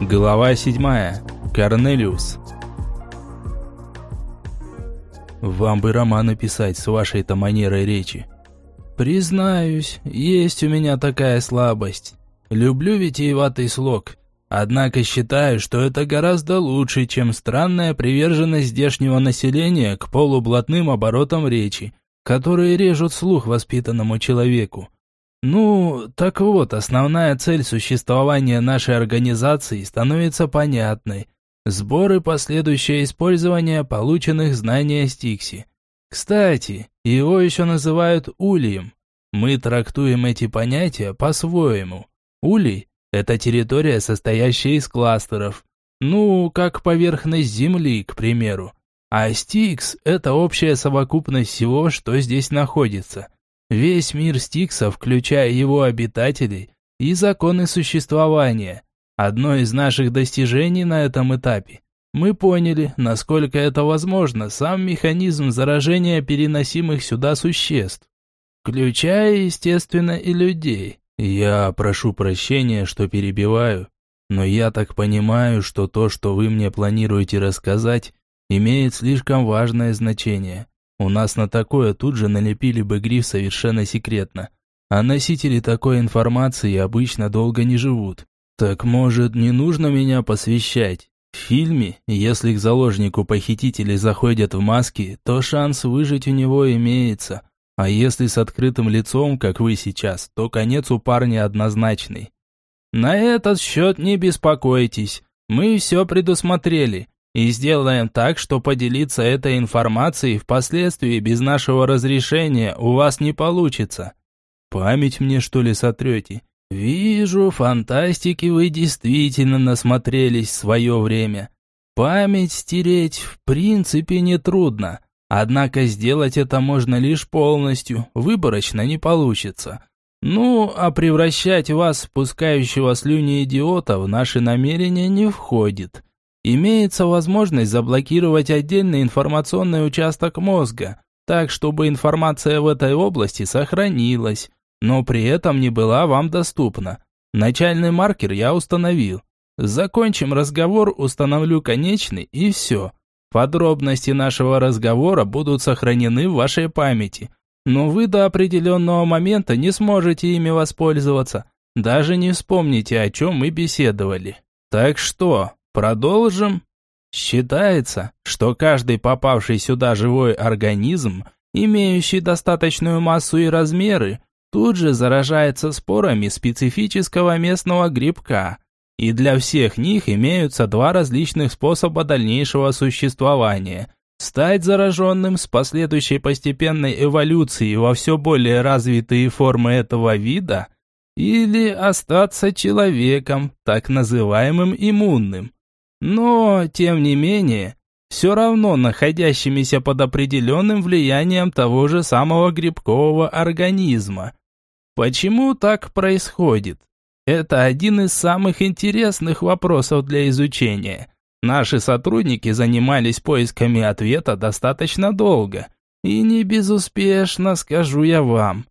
Глава 7. Корнелиус. Вам бы роман написать с вашей-то манерой речи. Признаюсь, есть у меня такая слабость. Люблю витиеватый слог. Однако считаю, что это гораздо лучше, чем странная приверженность здешнего населения к полублатным оборотам речи, которые режут слух воспитанному человеку. Ну, так вот, основная цель существования нашей организации становится понятной. Сбор и последующее использование полученных знаний о Стиксе. Кстати, его еще называют ульем. Мы трактуем эти понятия по-своему. Улей – это территория, состоящая из кластеров. Ну, как поверхность Земли, к примеру. А Стикс – это общая совокупность всего, что здесь находится – Весь мир Стикса, включая его обитателей, и законы существования. Одно из наших достижений на этом этапе. Мы поняли, насколько это возможно, сам механизм заражения переносимых сюда существ. Включая, естественно, и людей. Я прошу прощения, что перебиваю, но я так понимаю, что то, что вы мне планируете рассказать, имеет слишком важное значение. У нас на такое тут же налепили бы гриф совершенно секретно. А носители такой информации обычно долго не живут. Так может, не нужно меня посвящать? В фильме, если к заложнику похитители заходят в маски, то шанс выжить у него имеется. А если с открытым лицом, как вы сейчас, то конец у парня однозначный. На этот счет не беспокойтесь. Мы все предусмотрели. И сделаем так, что поделиться этой информацией впоследствии без нашего разрешения у вас не получится. Память мне что ли сотрете? Вижу, фантастики вы действительно насмотрелись в свое время. Память стереть в принципе нетрудно. Однако сделать это можно лишь полностью, выборочно не получится. Ну, а превращать вас, спускающего слюни идиота, в наши намерения не входит имеется возможность заблокировать отдельный информационный участок мозга, так чтобы информация в этой области сохранилась, но при этом не была вам доступна. Начальный маркер я установил. Закончим разговор, установлю конечный и все. Подробности нашего разговора будут сохранены в вашей памяти, но вы до определенного момента не сможете ими воспользоваться, даже не вспомните, о чем мы беседовали. Так что, Продолжим. Считается, что каждый попавший сюда живой организм, имеющий достаточную массу и размеры, тут же заражается спорами специфического местного грибка. И для всех них имеются два различных способа дальнейшего существования. Стать зараженным с последующей постепенной эволюцией во все более развитые формы этого вида или остаться человеком, так называемым иммунным. Но, тем не менее, все равно находящимися под определенным влиянием того же самого грибкового организма. Почему так происходит? Это один из самых интересных вопросов для изучения. Наши сотрудники занимались поисками ответа достаточно долго. И не безуспешно, скажу я вам.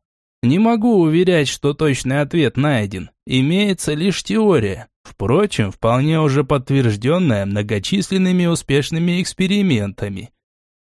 Не могу уверять, что точный ответ найден. Имеется лишь теория. Впрочем, вполне уже подтвержденная многочисленными успешными экспериментами.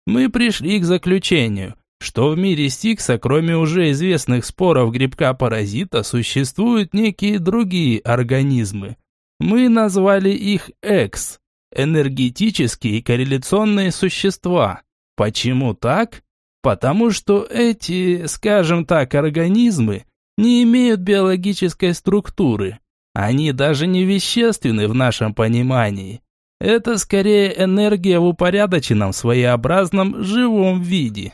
Мы пришли к заключению, что в мире Стикса, кроме уже известных споров грибка-паразита, существуют некие другие организмы. Мы назвали их Экс – энергетические корреляционные существа. Почему так? Потому что эти, скажем так, организмы не имеют биологической структуры – они даже не вещественны в нашем понимании. Это скорее энергия в упорядоченном, своеобразном, живом виде.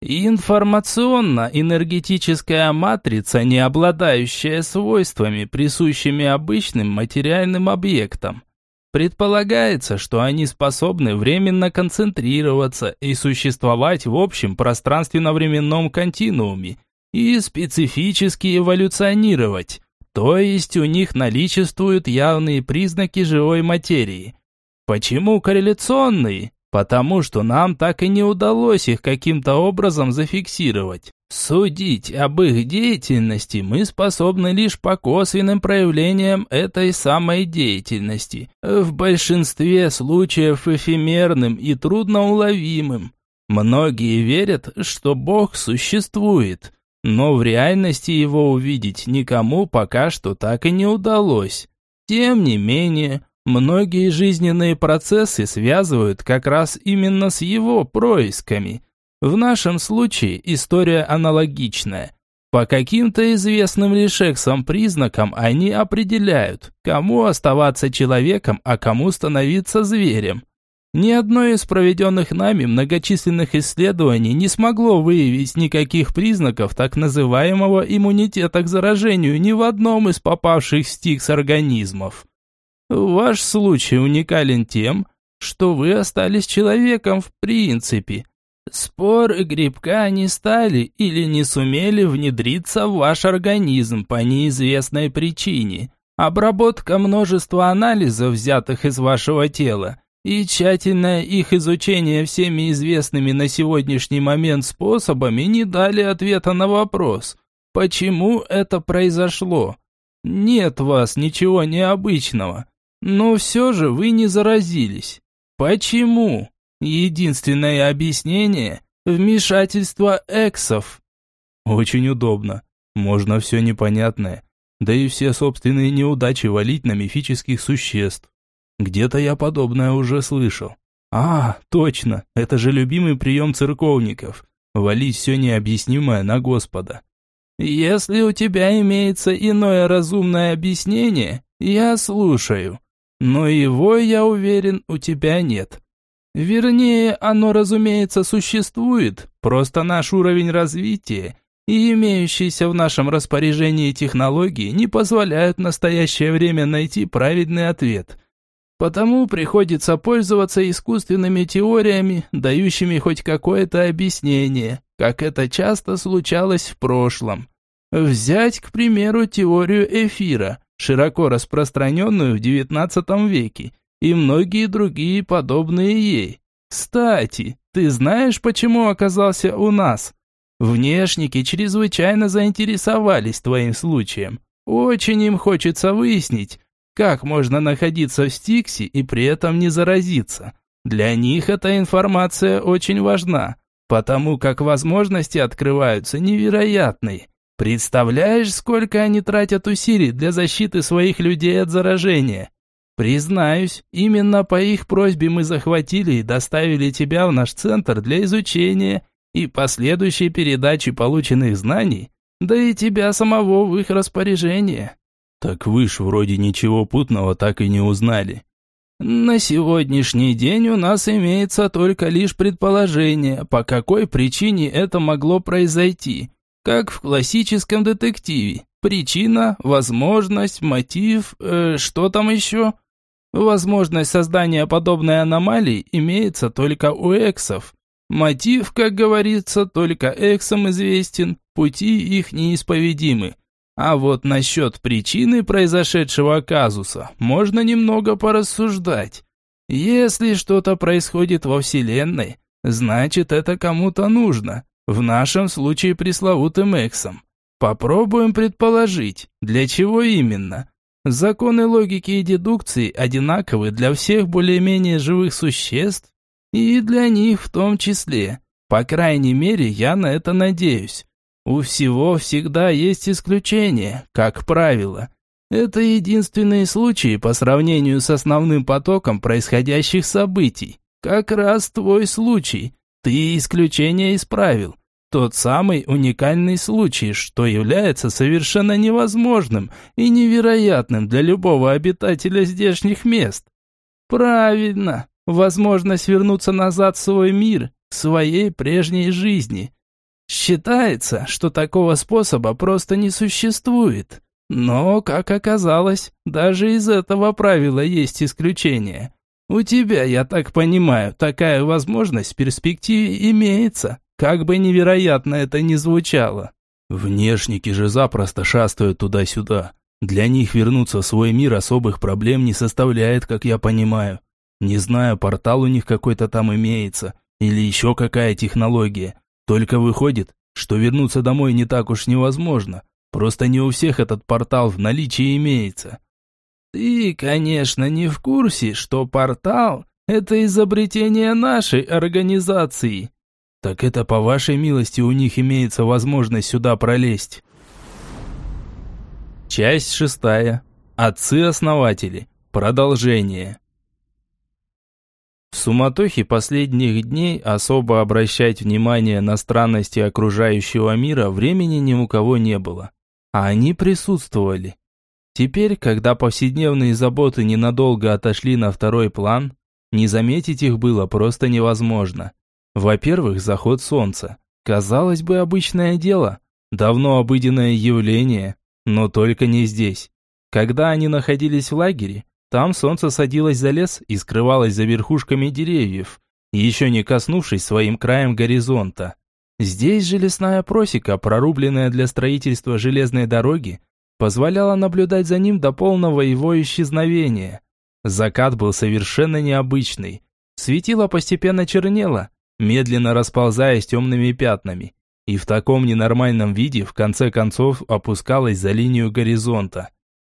Информационно-энергетическая матрица, не обладающая свойствами, присущими обычным материальным объектам. Предполагается, что они способны временно концентрироваться и существовать в общем пространственно-временном континууме и специфически эволюционировать, то есть у них наличествуют явные признаки живой материи. Почему корреляционные? Потому что нам так и не удалось их каким-то образом зафиксировать. Судить об их деятельности мы способны лишь по косвенным проявлениям этой самой деятельности, в большинстве случаев эфемерным и трудноуловимым. Многие верят, что Бог существует, но в реальности его увидеть никому пока что так и не удалось. Тем не менее, многие жизненные процессы связывают как раз именно с его происками – в нашем случае история аналогичная. По каким-то известным лишь эксам признакам они определяют, кому оставаться человеком, а кому становиться зверем. Ни одно из проведенных нами многочисленных исследований не смогло выявить никаких признаков так называемого иммунитета к заражению ни в одном из попавших стикс организмов. Ваш случай уникален тем, что вы остались человеком в принципе – Споры грибка не стали или не сумели внедриться в ваш организм по неизвестной причине. Обработка множества анализов, взятых из вашего тела, и тщательное их изучение всеми известными на сегодняшний момент способами не дали ответа на вопрос, почему это произошло. Нет в вас ничего необычного, но все же вы не заразились. Почему? Единственное объяснение – вмешательство эксов. Очень удобно. Можно все непонятное. Да и все собственные неудачи валить на мифических существ. Где-то я подобное уже слышал. А, точно, это же любимый прием церковников. Валить все необъяснимое на Господа. Если у тебя имеется иное разумное объяснение, я слушаю. Но его, я уверен, у тебя нет. Вернее, оно, разумеется, существует, просто наш уровень развития и имеющиеся в нашем распоряжении технологии не позволяют в настоящее время найти правильный ответ. Потому приходится пользоваться искусственными теориями, дающими хоть какое-то объяснение, как это часто случалось в прошлом. Взять, к примеру, теорию эфира, широко распространенную в XIX веке, и многие другие подобные ей. Кстати, ты знаешь, почему оказался у нас? Внешники чрезвычайно заинтересовались твоим случаем. Очень им хочется выяснить, как можно находиться в Стиксе и при этом не заразиться. Для них эта информация очень важна, потому как возможности открываются невероятные. Представляешь, сколько они тратят усилий для защиты своих людей от заражения? Признаюсь, именно по их просьбе мы захватили и доставили тебя в наш центр для изучения и последующей передачи полученных знаний, да и тебя самого в их распоряжение. Так вы ж вроде ничего путного так и не узнали. На сегодняшний день у нас имеется только лишь предположение, по какой причине это могло произойти, как в классическом детективе. Причина, возможность, мотив, э, что там еще? Возможность создания подобной аномалии имеется только у эксов. Мотив, как говорится, только эксам известен, пути их неисповедимы. А вот насчет причины произошедшего казуса можно немного порассуждать. Если что-то происходит во Вселенной, значит это кому-то нужно. В нашем случае пресловутым эксам. Попробуем предположить, для чего именно. Законы логики и дедукции одинаковы для всех более-менее живых существ и для них в том числе. По крайней мере, я на это надеюсь. У всего всегда есть исключения, как правило. Это единственные случаи по сравнению с основным потоком происходящих событий. Как раз твой случай. Ты исключение исправил. Тот самый уникальный случай, что является совершенно невозможным и невероятным для любого обитателя здешних мест. Правильно, возможность вернуться назад в свой мир, к своей прежней жизни. Считается, что такого способа просто не существует. Но, как оказалось, даже из этого правила есть исключение. У тебя, я так понимаю, такая возможность в перспективе имеется. Как бы невероятно это ни звучало. Внешники же запросто шастают туда-сюда. Для них вернуться в свой мир особых проблем не составляет, как я понимаю. Не знаю, портал у них какой-то там имеется, или еще какая технология. Только выходит, что вернуться домой не так уж невозможно. Просто не у всех этот портал в наличии имеется. Ты, конечно, не в курсе, что портал – это изобретение нашей организации. Так это по вашей милости у них имеется возможность сюда пролезть. Часть шестая. Отцы-основатели. Продолжение. В суматохе последних дней особо обращать внимание на странности окружающего мира времени ни у кого не было. А они присутствовали. Теперь, когда повседневные заботы ненадолго отошли на второй план, не заметить их было просто невозможно. Во-первых, заход солнца. Казалось бы, обычное дело, давно обыденное явление, но только не здесь. Когда они находились в лагере, там солнце садилось за лес и скрывалось за верхушками деревьев, еще не коснувшись своим краем горизонта. Здесь же лесная просека, прорубленная для строительства железной дороги, позволяла наблюдать за ним до полного его исчезновения. Закат был совершенно необычный. Светило постепенно чернело, медленно расползаясь темными пятнами, и в таком ненормальном виде в конце концов опускалось за линию горизонта.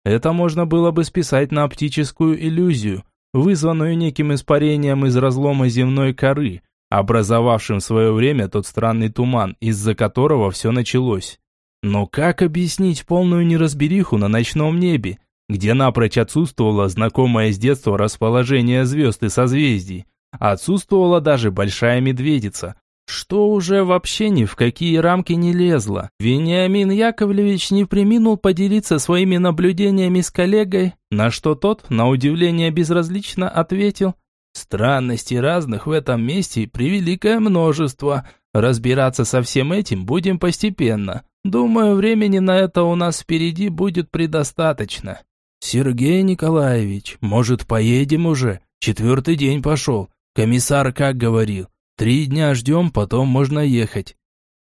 Это можно было бы списать на оптическую иллюзию, вызванную неким испарением из разлома земной коры, образовавшим в свое время тот странный туман, из-за которого все началось. Но как объяснить полную неразбериху на ночном небе, где напрочь отсутствовало знакомое с детства расположение звезд и созвездий, отсутствовала даже большая медведица, что уже вообще ни в какие рамки не лезло. Вениамин Яковлевич не приминул поделиться своими наблюдениями с коллегой, на что тот, на удивление безразлично, ответил – Странностей разных в этом месте превеликое множество. Разбираться со всем этим будем постепенно. Думаю, времени на это у нас впереди будет предостаточно. Сергей Николаевич, может, поедем уже? Четвертый день пошел. Комиссар как говорил? Три дня ждем, потом можно ехать.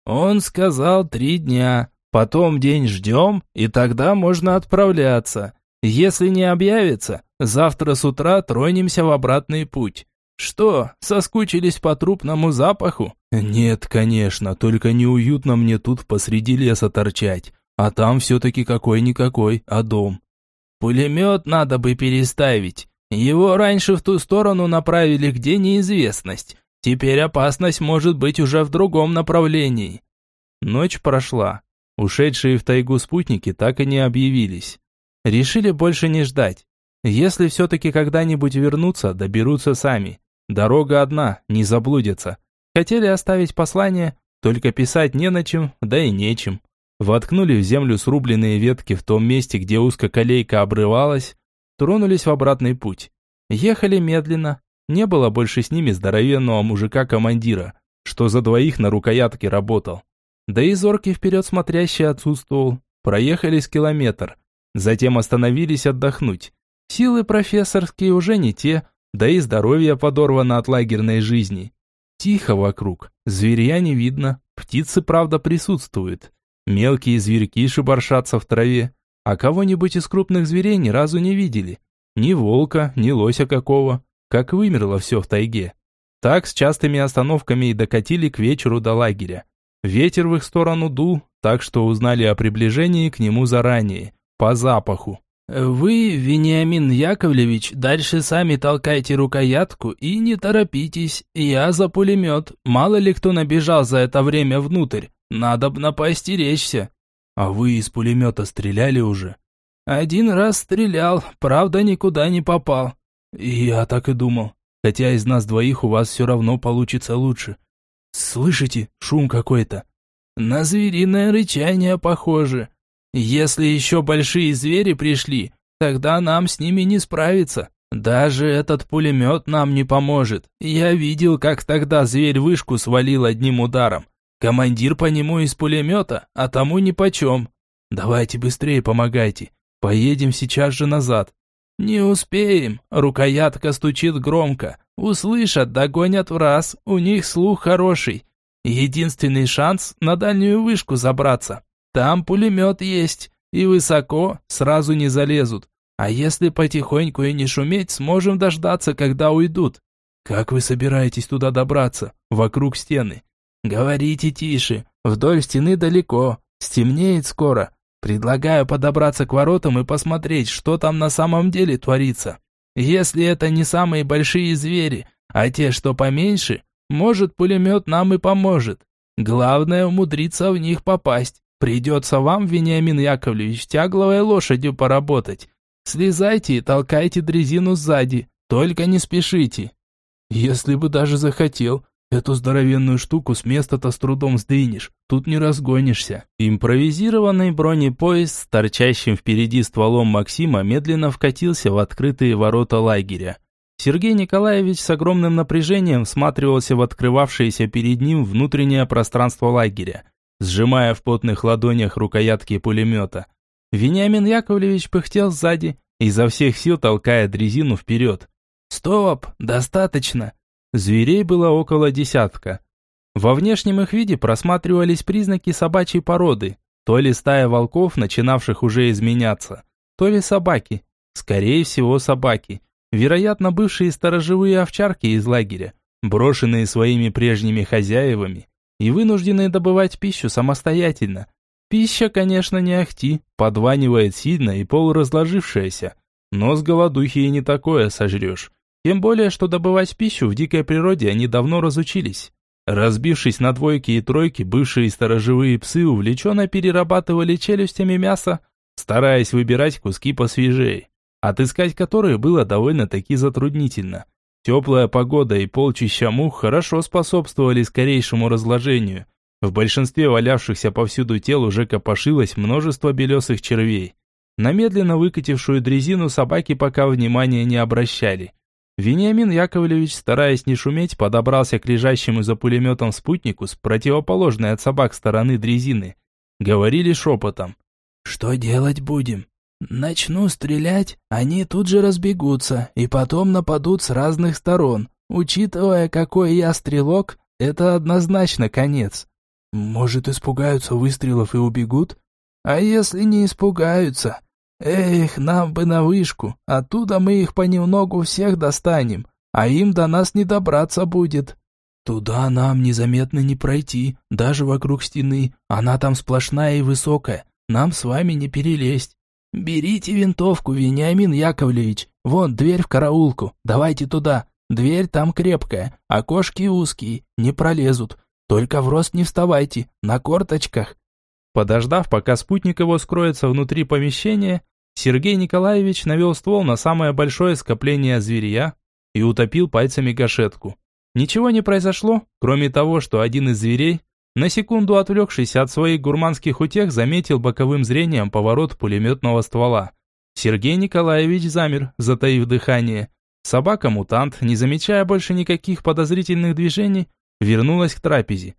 Он сказал три дня. Потом день ждем, и тогда можно отправляться. Если не объявится, завтра с утра тронемся в обратный путь. Что, соскучились по трупному запаху? Нет, конечно, только неуютно мне тут посреди леса торчать. А там все-таки какой-никакой, а дом. Пулемет надо бы переставить. Его раньше в ту сторону направили, где неизвестность. Теперь опасность может быть уже в другом направлении. Ночь прошла. Ушедшие в тайгу спутники так и не объявились. Решили больше не ждать. Если все-таки когда-нибудь вернутся, доберутся сами. Дорога одна, не заблудятся. Хотели оставить послание, только писать не на чем, да и нечем. Воткнули в землю срубленные ветки в том месте, где узкоколейка обрывалась, тронулись в обратный путь. Ехали медленно, не было больше с ними здоровенного мужика-командира, что за двоих на рукоятке работал. Да и зоркий вперед смотрящий отсутствовал. Проехали с километр, Затем остановились отдохнуть. Силы профессорские уже не те, да и здоровье подорвано от лагерной жизни. Тихо вокруг, зверя не видно, птицы, правда, присутствуют. Мелкие зверьки шебаршатся в траве, а кого-нибудь из крупных зверей ни разу не видели. Ни волка, ни лося какого, как вымерло все в тайге. Так с частыми остановками и докатили к вечеру до лагеря. Ветер в их сторону дул, так что узнали о приближении к нему заранее по запаху. Вы, Вениамин Яковлевич, дальше сами толкайте рукоятку и не торопитесь. Я за пулемет. Мало ли кто набежал за это время внутрь. Надо б напоостеречься. А вы из пулемета стреляли уже? Один раз стрелял, правда никуда не попал. Я так и думал. Хотя из нас двоих у вас все равно получится лучше. Слышите, шум какой-то. На звериное рычание похоже. Если еще большие звери пришли, тогда нам с ними не справиться. Даже этот пулемет нам не поможет. Я видел, как тогда зверь вышку свалил одним ударом. Командир по нему из пулемета, а тому нипочем. Давайте быстрее помогайте. Поедем сейчас же назад. Не успеем. Рукоятка стучит громко. Услышат, догонят в раз. У них слух хороший. Единственный шанс на дальнюю вышку забраться. Там пулемет есть, и высоко сразу не залезут. А если потихоньку и не шуметь, сможем дождаться, когда уйдут. Как вы собираетесь туда добраться? Вокруг стены. Говорите тише, Вдоль стены далеко, стемнеет скоро. Предлагаю подобраться к воротам и посмотреть, что там на самом деле творится. Если это не самые большие звери, а те, что поменьше, может, пулемет нам и поможет. Главное умудриться в них попасть. Придется вам, Вениамин Яковлевич, тягловой лошадью поработать. Слезайте и толкайте дрезину сзади, только не спешите. Если бы даже захотел, эту здоровенную штуку с места-то с трудом сдвинешь, тут не разгонишься. Импровизированный бронепоезд с торчащим впереди стволом Максима медленно вкатился в открытые ворота лагеря. Сергей Николаевич с огромным напряжением всматривался в открывавшееся перед ним внутреннее пространство лагеря, сжимая в потных ладонях рукоятки пулемета. Вениамин Яковлевич пыхтел сзади, изо всех сил толкая дрезину вперед. «Стоп! Достаточно!» Зверей было около десятка. Во внешнем их виде просматривались признаки собачьей породы. То ли стая волков, начинавших уже изменяться, то ли собаки. Скорее всего, собаки. Вероятно, бывшие сторожевые овчарки из лагеря, брошенные своими прежними хозяевами и вынужденные добывать пищу самостоятельно, Пища, конечно, не ахти, подванивает сильно и полуразложившаяся. Но с голодухи и не такое сожрешь. Тем более, что добывать пищу в дикой природе они давно разучились. Разбившись на двойки и тройки, бывшие сторожевые псы увлеченно перерабатывали челюстями мясо, стараясь выбирать куски посвежее, отыскать которые было довольно-таки затруднительно. Теплая погода и полчища мух хорошо способствовали скорейшему разложению, в большинстве валявшихся повсюду тел уже копошилось множество белесых червей. На медленно выкатившую дрезину собаки пока внимания не обращали. Вениамин Яковлевич, стараясь не шуметь, подобрался к лежащему за пулеметом спутнику с противоположной от собак стороны дрезины. Говорили шепотом. «Что делать будем?» «Начну стрелять, они тут же разбегутся и потом нападут с разных сторон. Учитывая, какой я стрелок, это однозначно конец. Может, испугаются выстрелов и убегут? А если не испугаются? Эх, нам бы на вышку, оттуда мы их понемногу всех достанем, а им до нас не добраться будет. Туда нам незаметно не пройти, даже вокруг стены, она там сплошная и высокая, нам с вами не перелезть. Берите винтовку, Вениамин Яковлевич, вон дверь в караулку, давайте туда. Дверь там крепкая, окошки узкие, не пролезут, только в рост не вставайте, на корточках. Подождав, пока спутник его скроется внутри помещения, Сергей Николаевич навел ствол на самое большое скопление зверя и утопил пальцами гашетку. Ничего не произошло, кроме того, что один из зверей, на секунду отвлекшись от своих гурманских утех, заметил боковым зрением поворот пулеметного ствола. Сергей Николаевич замер, затаив дыхание. Собака-мутант, не замечая больше никаких подозрительных движений, вернулась к трапезе.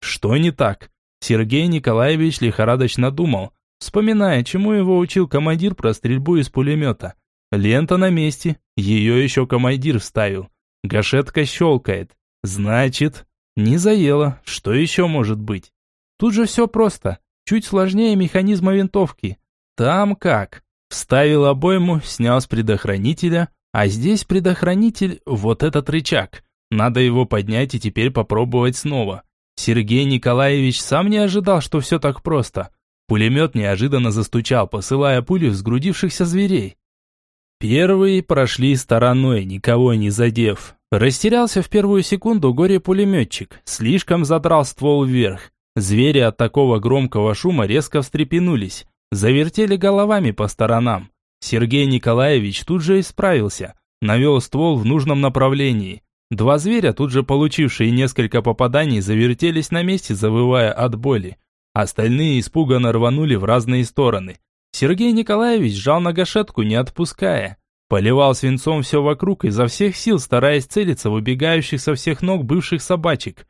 Что не так? Сергей Николаевич лихорадочно думал, вспоминая, чему его учил командир про стрельбу из пулемета. Лента на месте, ее еще командир вставил. Гашетка щелкает. Значит, не заело. Что еще может быть? Тут же все просто. Чуть сложнее механизма винтовки. Там как? Вставил обойму, снял с предохранителя, а здесь предохранитель, вот этот рычаг. Надо его поднять и теперь попробовать снова. Сергей Николаевич сам не ожидал, что все так просто. Пулемет неожиданно застучал, посылая пули в сгрудившихся зверей. Первые прошли стороной, никого не задев. Растерялся в первую секунду горе-пулеметчик, слишком задрал ствол вверх. Звери от такого громкого шума резко встрепенулись, завертели головами по сторонам. Сергей Николаевич тут же исправился, навел ствол в нужном направлении. Два зверя, тут же получившие несколько попаданий, завертелись на месте, завывая от боли. Остальные испуганно рванули в разные стороны. Сергей Николаевич жал на гашетку, не отпуская. Поливал свинцом все вокруг, изо всех сил стараясь целиться в убегающих со всех ног бывших собачек.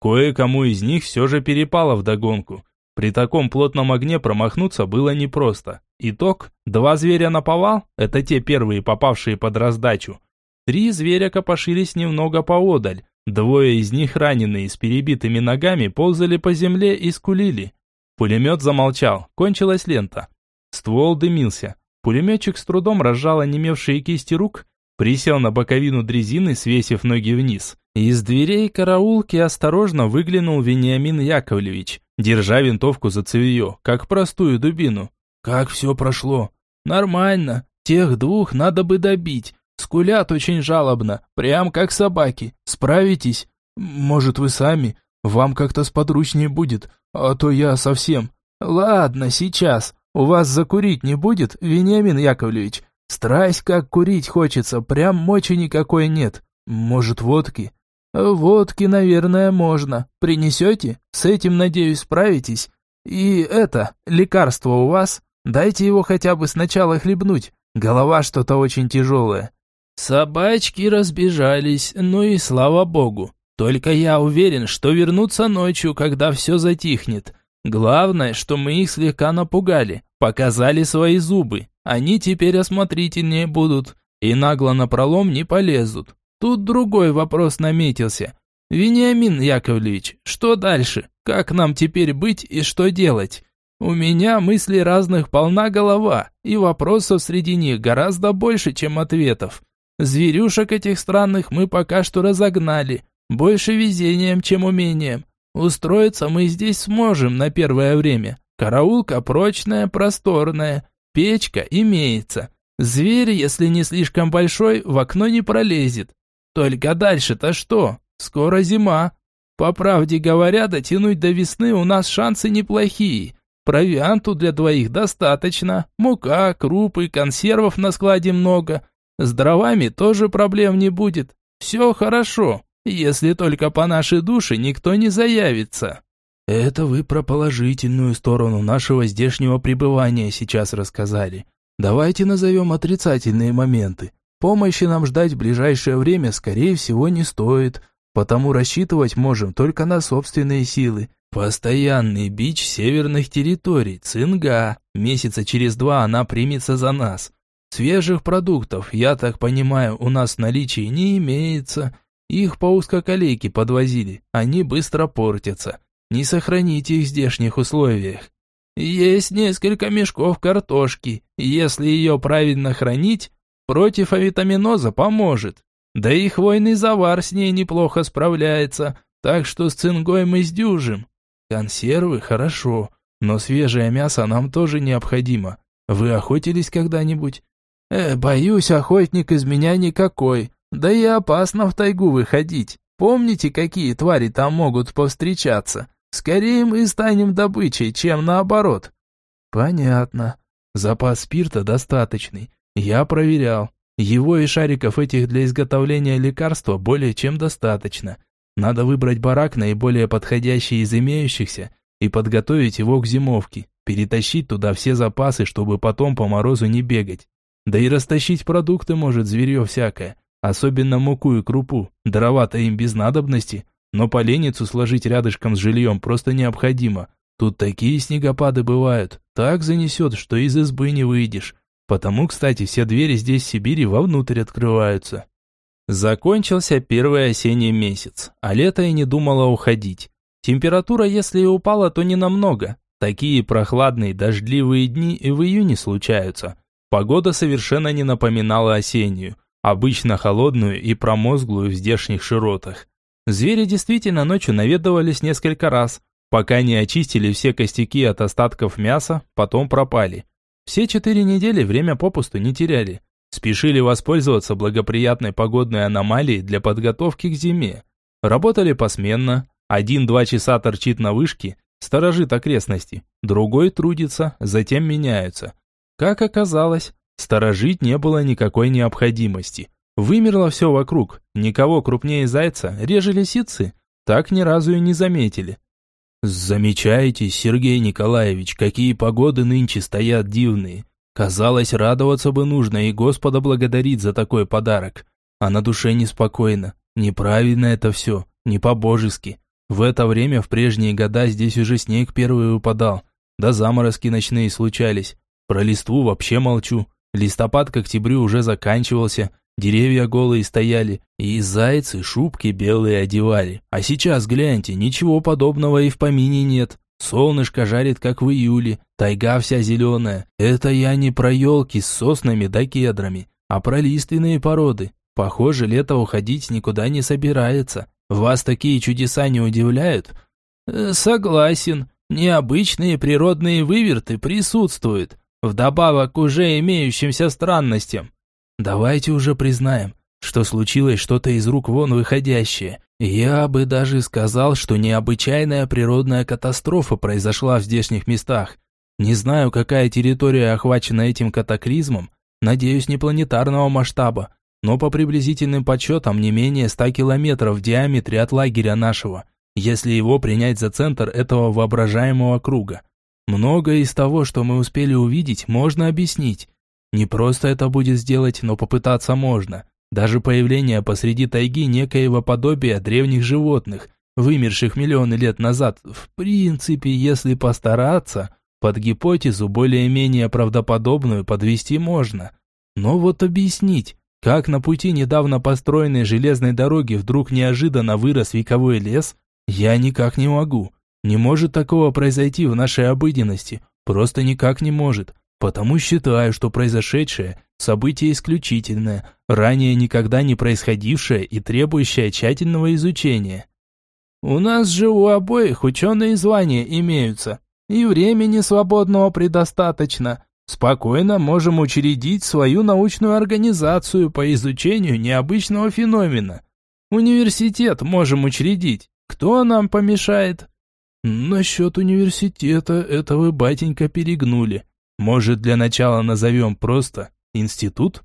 Кое-кому из них все же перепало вдогонку. При таком плотном огне промахнуться было непросто. Итог – два зверя на повал – это те первые, попавшие под раздачу – Три зверя копошились немного поодаль. Двое из них, раненые с перебитыми ногами, ползали по земле и скулили. Пулемет замолчал, кончилась лента. Ствол дымился. Пулеметчик с трудом разжал онемевшие кисти рук, присел на боковину дрезины, свесив ноги вниз. Из дверей караулки осторожно выглянул Вениамин Яковлевич, держа винтовку за цевье, как простую дубину. «Как все прошло?» «Нормально. Тех двух надо бы добить. Скулят очень жалобно, прям как собаки. Справитесь? Может, вы сами? Вам как-то сподручнее будет, а то я совсем...» «Ладно, сейчас. У вас закурить не будет, Вениамин Яковлевич? Страсть как курить хочется, прям мочи никакой нет. Может, водки?» «Водки, наверное, можно. Принесете? С этим, надеюсь, справитесь. И это, лекарство у вас? Дайте его хотя бы сначала хлебнуть. Голова что-то очень тяжелое». Собачки разбежались, ну и слава богу. Только я уверен, что вернутся ночью, когда все затихнет. Главное, что мы их слегка напугали, показали свои зубы. Они теперь осмотрительнее будут и нагло на пролом не полезут. Тут другой вопрос наметился. Вениамин Яковлевич, что дальше? Как нам теперь быть и что делать? У меня мыслей разных полна голова, и вопросов среди них гораздо больше, чем ответов. Зверюшек этих странных мы пока что разогнали, больше везением, чем умением. Устроиться мы здесь сможем на первое время. Караулка прочная, просторная, печка имеется. Зверь, если не слишком большой, в окно не пролезет. Только дальше-то что? Скоро зима. По правде говоря, дотянуть до весны у нас шансы неплохие. Провианту для двоих достаточно. Мука, крупы, консервов на складе много. С дровами тоже проблем не будет. Все хорошо, если только по нашей душе никто не заявится. Это вы про положительную сторону нашего здешнего пребывания сейчас рассказали. Давайте назовем отрицательные моменты. Помощи нам ждать в ближайшее время, скорее всего, не стоит, потому рассчитывать можем только на собственные силы. Постоянный бич северных территорий, цинга. Месяца через два она примется за нас. Свежих продуктов, я так понимаю, у нас в наличии не имеется. Их по узкоколейке подвозили, они быстро портятся. Не сохраните их в здешних условиях. Есть несколько мешков картошки. Если ее правильно хранить, Против авитаминоза поможет. Да и хвойный завар с ней неплохо справляется, так что с цингой мы сдюжим. Консервы хорошо, но свежее мясо нам тоже необходимо. Вы охотились когда-нибудь? Э, боюсь, охотник из меня никакой. Да и опасно в тайгу выходить. Помните, какие твари там могут повстречаться? Скорее мы станем добычей, чем наоборот. Понятно. Запас спирта достаточный. Я проверял. Его и шариков этих для изготовления лекарства более чем достаточно. Надо выбрать барак наиболее подходящий из имеющихся и подготовить его к зимовке, перетащить туда все запасы, чтобы потом по морозу не бегать. Да и растащить продукты может зверье всякое, особенно муку и крупу, дрова-то им без надобности, но поленницу сложить рядышком с жильем просто необходимо. Тут такие снегопады бывают, так занесет, что из избы не выйдешь. Потому, кстати, все двери здесь в Сибири вовнутрь открываются. Закончился первый осенний месяц, а лето и не думало уходить. Температура, если и упала, то не намного. Такие прохладные дождливые дни и в июне случаются. Погода совершенно не напоминала осеннюю, обычно холодную и промозглую в здешних широтах. Звери действительно ночью наведывались несколько раз, пока не очистили все костяки от остатков мяса, потом пропали. Все четыре недели время попусту не теряли. Спешили воспользоваться благоприятной погодной аномалией для подготовки к зиме. Работали посменно. Один-два часа торчит на вышке, сторожит окрестности. Другой трудится, затем меняются. Как оказалось, сторожить не было никакой необходимости. Вымерло все вокруг. Никого крупнее зайца, реже лисицы, так ни разу и не заметили. «Замечаете, Сергей Николаевич, какие погоды нынче стоят дивные. Казалось, радоваться бы нужно и Господа благодарить за такой подарок. А на душе неспокойно. Неправильно это все, не по-божески. В это время в прежние года здесь уже снег первый выпадал. Да заморозки ночные случались. Про листву вообще молчу. Листопад к октябрю уже заканчивался, Деревья голые стояли, и зайцы шубки белые одевали. А сейчас, гляньте, ничего подобного и в помине нет. Солнышко жарит, как в июле, тайга вся зеленая. Это я не про елки с соснами да кедрами, а про лиственные породы. Похоже, лето уходить никуда не собирается. Вас такие чудеса не удивляют? Э, согласен. Необычные природные выверты присутствуют, вдобавок к уже имеющимся странностям. Давайте уже признаем, что случилось что-то из рук вон выходящее. Я бы даже сказал, что необычайная природная катастрофа произошла в здешних местах. Не знаю, какая территория охвачена этим катаклизмом, надеюсь, не планетарного масштаба, но по приблизительным подсчетам не менее 100 километров в диаметре от лагеря нашего, если его принять за центр этого воображаемого круга. Многое из того, что мы успели увидеть, можно объяснить. Не просто это будет сделать, но попытаться можно. Даже появление посреди тайги некоего подобия древних животных, вымерших миллионы лет назад, в принципе, если постараться, под гипотезу более-менее правдоподобную подвести можно. Но вот объяснить, как на пути недавно построенной железной дороги вдруг неожиданно вырос вековой лес, я никак не могу. Не может такого произойти в нашей обыденности. Просто никак не может. Потому считаю, что произошедшее – событие исключительное, ранее никогда не происходившее и требующее тщательного изучения. У нас же у обоих ученые звания имеются, и времени свободного предостаточно. Спокойно можем учредить свою научную организацию по изучению необычного феномена. Университет можем учредить. Кто нам помешает? Насчет университета это вы, батенька, перегнули. Может, для начала назовем просто институт?